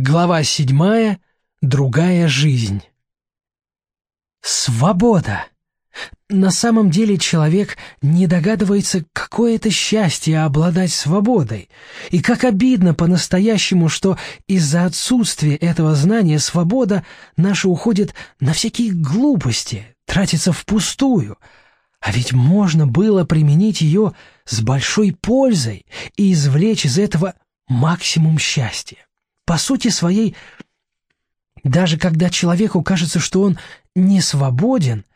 Глава седьмая. Другая жизнь. Свобода. На самом деле человек не догадывается, какое это счастье обладать свободой, и как обидно по-настоящему, что из-за отсутствия этого знания свобода наша уходит на всякие глупости, тратится впустую, а ведь можно было применить ее с большой пользой и извлечь из этого максимум счастья. По сути своей, даже когда человеку кажется, что он не свободен,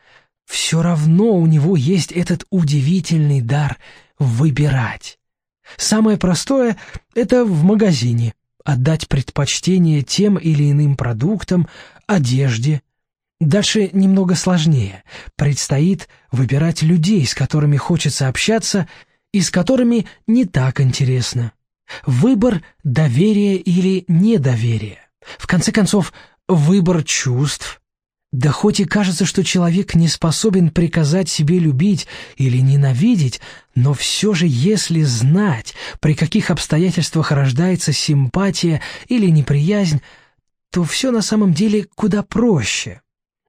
все равно у него есть этот удивительный дар выбирать. Самое простое — это в магазине отдать предпочтение тем или иным продуктам, одежде. Дальше немного сложнее. Предстоит выбирать людей, с которыми хочется общаться и с которыми не так интересно. Выбор доверия или недоверия. В конце концов, выбор чувств. Да хоть и кажется, что человек не способен приказать себе любить или ненавидеть, но все же если знать, при каких обстоятельствах рождается симпатия или неприязнь, то все на самом деле куда проще.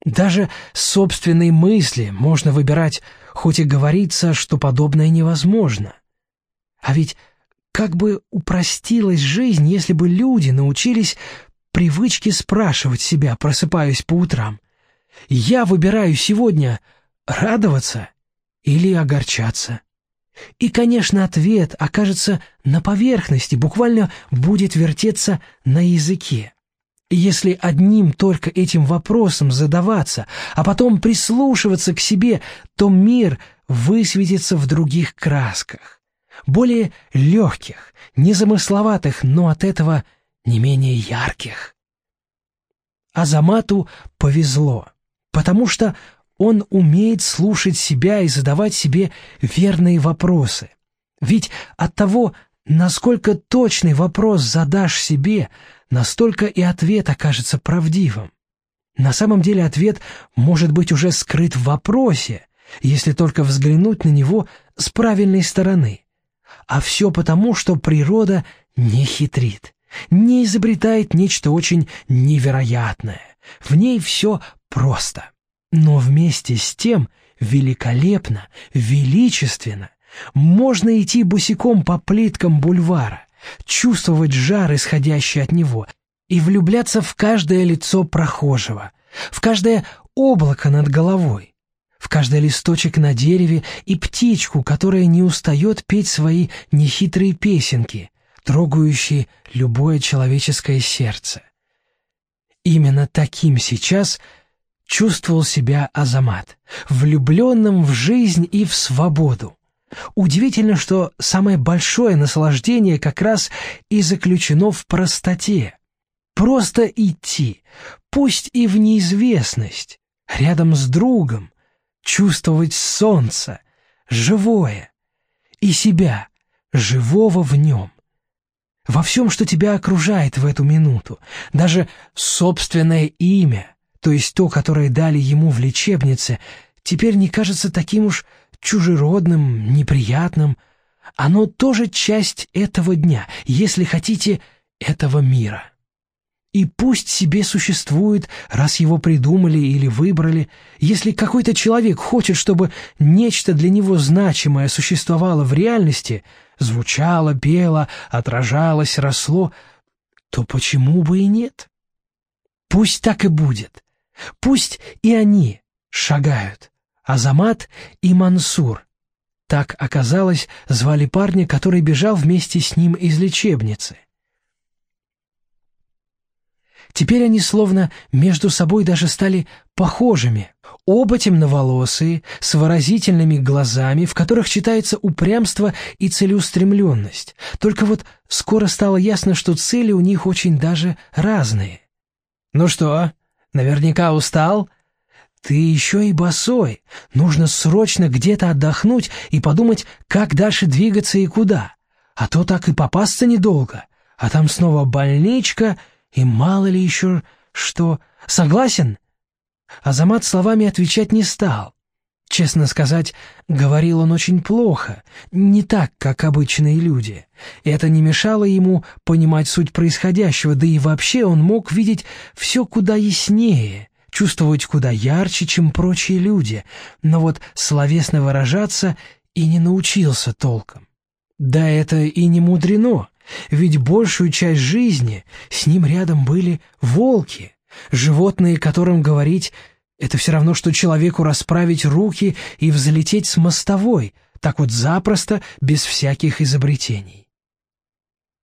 Даже собственные мысли можно выбирать, хоть и говорится, что подобное невозможно. А ведь как бы упростилась жизнь, если бы люди научились привычке спрашивать себя, просыпаясь по утрам. Я выбираю сегодня радоваться или огорчаться. И, конечно, ответ окажется на поверхности, буквально будет вертеться на языке. Если одним только этим вопросом задаваться, а потом прислушиваться к себе, то мир высветится в других красках более легких, незамысловатых, но от этого не менее ярких. Азамату повезло, потому что он умеет слушать себя и задавать себе верные вопросы. Ведь от того, насколько точный вопрос задашь себе, настолько и ответ окажется правдивым. На самом деле ответ может быть уже скрыт в вопросе, если только взглянуть на него с правильной стороны. А все потому, что природа не хитрит, не изобретает нечто очень невероятное. В ней все просто, но вместе с тем великолепно, величественно. Можно идти босиком по плиткам бульвара, чувствовать жар, исходящий от него, и влюбляться в каждое лицо прохожего, в каждое облако над головой, в каждый листочек на дереве и птичку, которая не устает петь свои нехитрые песенки, трогающие любое человеческое сердце. Именно таким сейчас чувствовал себя Азамат, влюбленным в жизнь и в свободу. Удивительно, что самое большое наслаждение как раз и заключено в простоте. Просто идти, пусть и в неизвестность, рядом с другом, чувствовать солнце, живое, и себя, живого в нем. Во всем, что тебя окружает в эту минуту, даже собственное имя, то есть то, которое дали ему в лечебнице, теперь не кажется таким уж чужеродным, неприятным. Оно тоже часть этого дня, если хотите, этого мира. И пусть себе существует, раз его придумали или выбрали. Если какой-то человек хочет, чтобы нечто для него значимое существовало в реальности, звучало, пело, отражалось, росло, то почему бы и нет? Пусть так и будет. Пусть и они шагают. Азамат и Мансур. Так оказалось, звали парня, который бежал вместе с ним из лечебницы. Теперь они словно между собой даже стали похожими. Оба темноволосые, с выразительными глазами, в которых читается упрямство и целеустремленность. Только вот скоро стало ясно, что цели у них очень даже разные. «Ну что, наверняка устал?» «Ты еще и босой. Нужно срочно где-то отдохнуть и подумать, как дальше двигаться и куда. А то так и попасться недолго. А там снова больничка — и мало ли еще что... Согласен?» Азамат словами отвечать не стал. Честно сказать, говорил он очень плохо, не так, как обычные люди. Это не мешало ему понимать суть происходящего, да и вообще он мог видеть все куда яснее, чувствовать куда ярче, чем прочие люди, но вот словесно выражаться и не научился толком. Да это и не мудрено, ведь большую часть жизни с ним рядом были волки, животные, которым говорить это все равно, что человеку расправить руки и взлететь с мостовой, так вот запросто, без всяких изобретений.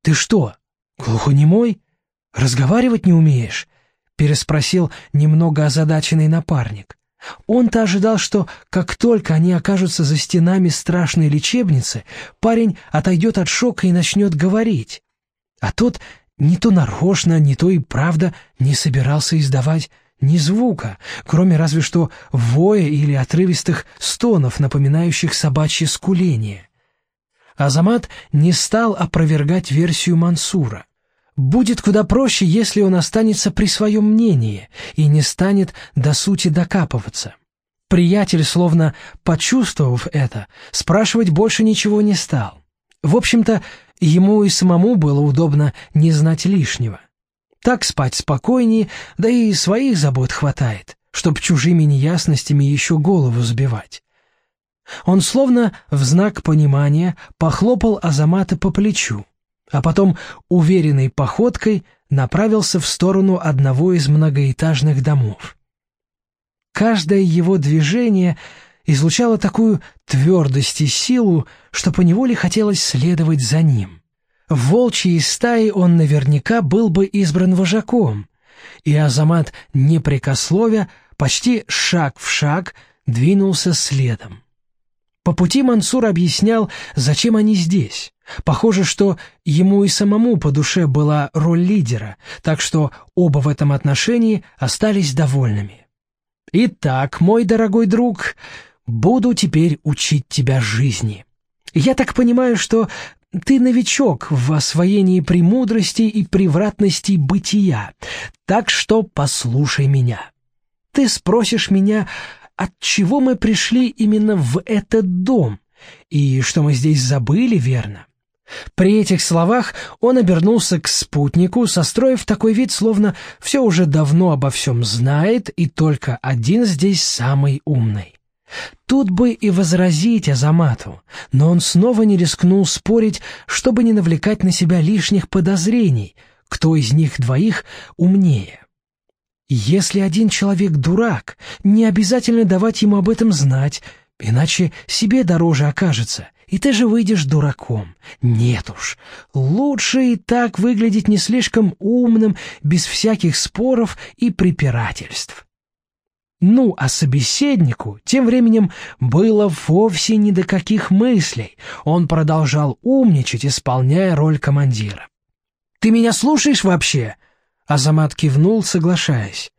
«Ты что, глухонемой? Разговаривать не умеешь?» — переспросил немного озадаченный напарник. Он-то ожидал, что как только они окажутся за стенами страшной лечебницы, парень отойдет от шока и начнет говорить. А тот не то нарочно, не то и правда не собирался издавать ни звука, кроме разве что воя или отрывистых стонов, напоминающих собачье скуление. Азамат не стал опровергать версию Мансура. Будет куда проще, если он останется при своем мнении и не станет до сути докапываться. Приятель, словно почувствовав это, спрашивать больше ничего не стал. В общем-то, ему и самому было удобно не знать лишнего. Так спать спокойнее, да и своих забот хватает, чтоб чужими неясностями еще голову сбивать. Он словно в знак понимания похлопал Азамата по плечу, а потом уверенной походкой направился в сторону одного из многоэтажных домов. Каждое его движение излучало такую твердость и силу, что поневоле хотелось следовать за ним. В волчьей стае он наверняка был бы избран вожаком, и Азамат, непрекословя, почти шаг в шаг двинулся следом. По пути Мансур объяснял, зачем они здесь. Похоже, что ему и самому по душе была роль лидера, так что оба в этом отношении остались довольными. «Итак, мой дорогой друг, буду теперь учить тебя жизни. Я так понимаю, что ты новичок в освоении премудрости и превратностей бытия, так что послушай меня. Ты спросишь меня, от чего мы пришли именно в этот дом, и что мы здесь забыли, верно? При этих словах он обернулся к спутнику, состроив такой вид, словно все уже давно обо всем знает, и только один здесь самый умный. Тут бы и возразить Азамату, но он снова не рискнул спорить, чтобы не навлекать на себя лишних подозрений, кто из них двоих умнее. Если один человек дурак, не обязательно давать ему об этом знать, иначе себе дороже окажется, и ты же выйдешь дураком. Нет уж, лучше и так выглядеть не слишком умным, без всяких споров и препирательств. Ну, а собеседнику тем временем было вовсе ни до каких мыслей. Он продолжал умничать, исполняя роль командира. «Ты меня слушаешь вообще?» Азамат кивнул, соглашаясь.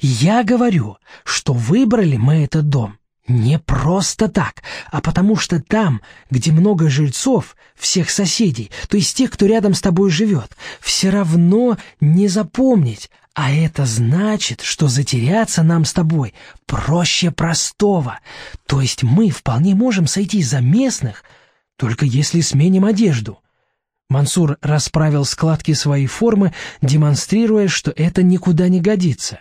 «Я говорю, что выбрали мы этот дом не просто так, а потому что там, где много жильцов, всех соседей, то есть тех, кто рядом с тобой живет, все равно не запомнить, а это значит, что затеряться нам с тобой проще простого. То есть мы вполне можем сойти за местных, только если сменим одежду. Мансур расправил складки своей формы, демонстрируя, что это никуда не годится.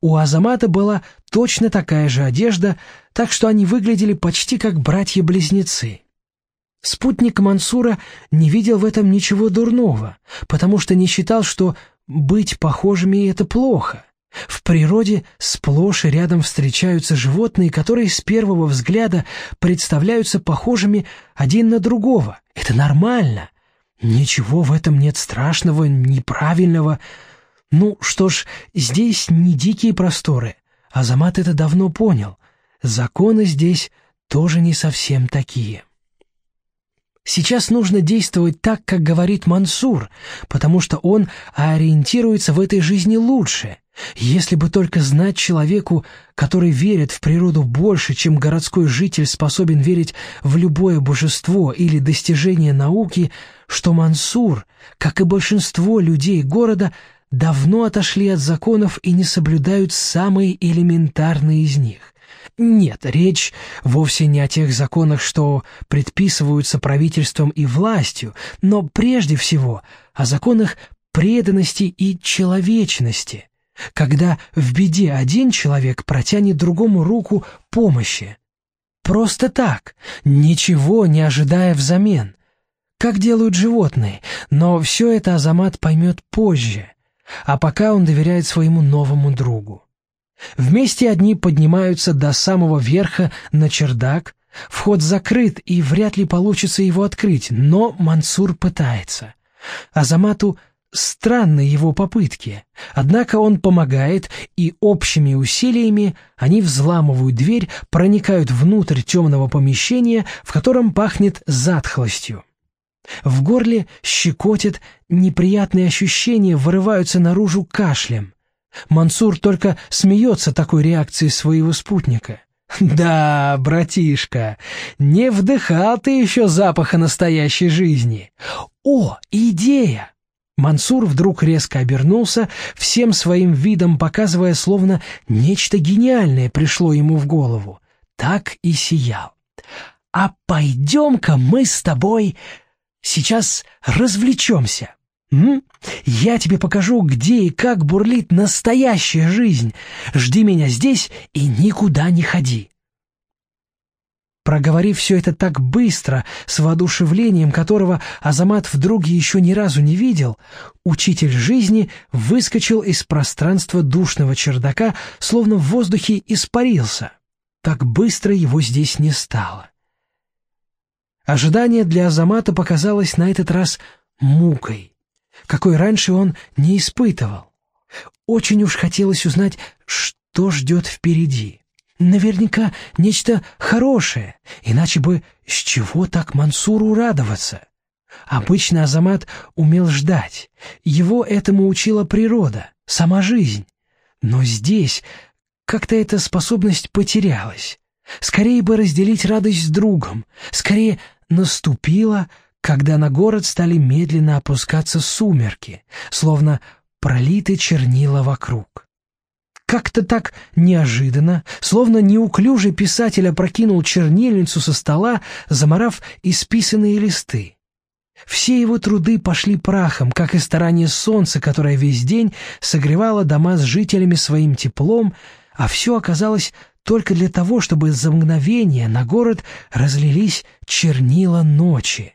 У Азамата была точно такая же одежда, так что они выглядели почти как братья-близнецы. Спутник Мансура не видел в этом ничего дурного, потому что не считал, что быть похожими — это плохо. В природе сплошь и рядом встречаются животные, которые с первого взгляда представляются похожими один на другого. Это нормально. Ничего в этом нет страшного, неправильного. Ну что ж, здесь не дикие просторы. Азамат это давно понял. Законы здесь тоже не совсем такие. Сейчас нужно действовать так, как говорит Мансур, потому что он ориентируется в этой жизни лучше. Если бы только знать человеку, который верит в природу больше, чем городской житель способен верить в любое божество или достижение науки, что Мансур, как и большинство людей города, давно отошли от законов и не соблюдают самые элементарные из них — Нет, речь вовсе не о тех законах, что предписываются правительством и властью, но прежде всего о законах преданности и человечности, когда в беде один человек протянет другому руку помощи. Просто так, ничего не ожидая взамен. Как делают животные, но все это Азамат поймет позже, а пока он доверяет своему новому другу. Вместе одни поднимаются до самого верха на чердак, вход закрыт и вряд ли получится его открыть, но Мансур пытается. Азамату странны его попытки, однако он помогает, и общими усилиями они взламывают дверь, проникают внутрь темного помещения, в котором пахнет затхлостью. В горле щекотит, неприятные ощущения вырываются наружу кашлем. Мансур только смеется такой реакции своего спутника. «Да, братишка, не вдыхал ты еще запаха настоящей жизни. О, идея!» Мансур вдруг резко обернулся, всем своим видом показывая, словно нечто гениальное пришло ему в голову. Так и сиял. «А пойдем-ка мы с тобой сейчас развлечемся». М? Я тебе покажу, где и как бурлит настоящая жизнь. Жди меня здесь и никуда не ходи. Проговорив все это так быстро, с воодушевлением которого Азамат в друге еще ни разу не видел, учитель жизни выскочил из пространства душного чердака, словно в воздухе испарился. Так быстро его здесь не стало. Ожидание для Азамата показалось на этот раз мукой какой раньше он не испытывал. Очень уж хотелось узнать, что ждет впереди. Наверняка нечто хорошее, иначе бы с чего так Мансуру радоваться? Обычно Азамат умел ждать, его этому учила природа, сама жизнь. Но здесь как-то эта способность потерялась. Скорее бы разделить радость с другом, скорее наступила когда на город стали медленно опускаться сумерки, словно пролиты чернила вокруг. Как-то так неожиданно, словно неуклюжий писатель опрокинул чернильницу со стола, заморав исписанные листы. Все его труды пошли прахом, как и старание солнца, которое весь день согревало дома с жителями своим теплом, а все оказалось только для того, чтобы за мгновение на город разлились чернила ночи.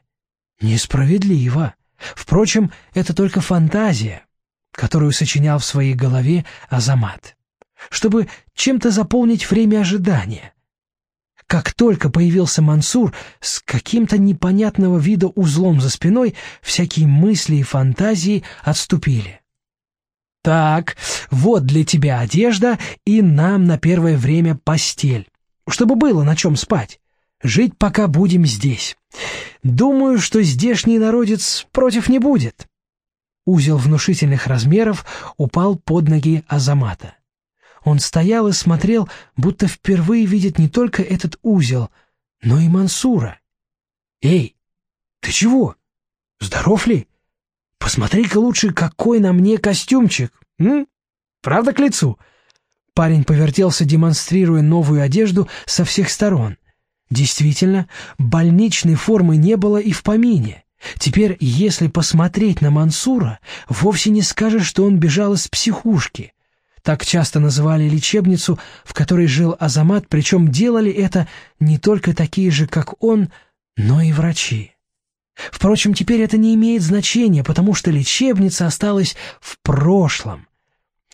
Несправедливо. Впрочем, это только фантазия, которую сочинял в своей голове Азамат, чтобы чем-то заполнить время ожидания. Как только появился Мансур с каким-то непонятного вида узлом за спиной, всякие мысли и фантазии отступили. «Так, вот для тебя одежда и нам на первое время постель, чтобы было на чем спать. Жить пока будем здесь. Думаю, что здешний народец против не будет. Узел внушительных размеров упал под ноги Азамата. Он стоял и смотрел, будто впервые видит не только этот узел, но и Мансура. «Эй, ты чего? Здоров ли? Посмотри-ка лучше, какой на мне костюмчик, м? Правда к лицу?» Парень повертелся, демонстрируя новую одежду со всех сторон. Действительно, больничной формы не было и в помине. Теперь, если посмотреть на Мансура, вовсе не скажешь, что он бежал из психушки. Так часто называли лечебницу, в которой жил Азамат, причем делали это не только такие же, как он, но и врачи. Впрочем, теперь это не имеет значения, потому что лечебница осталась в прошлом,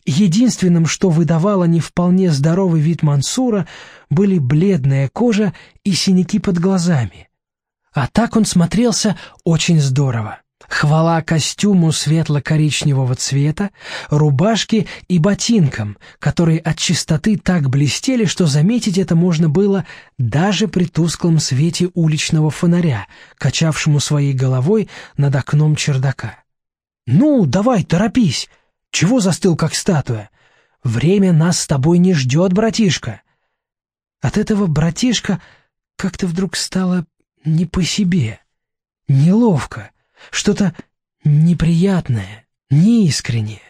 Единственным, что выдавало не вполне здоровый вид Мансура, были бледная кожа и синяки под глазами. А так он смотрелся очень здорово. Хвала костюму светло-коричневого цвета, рубашке и ботинкам, которые от чистоты так блестели, что заметить это можно было даже при тусклом свете уличного фонаря, качавшему своей головой над окном чердака. «Ну, давай, торопись!» Чего застыл, как статуя? Время нас с тобой не ждет, братишка. От этого братишка как-то вдруг стало не по себе, неловко, что-то неприятное, неискреннее.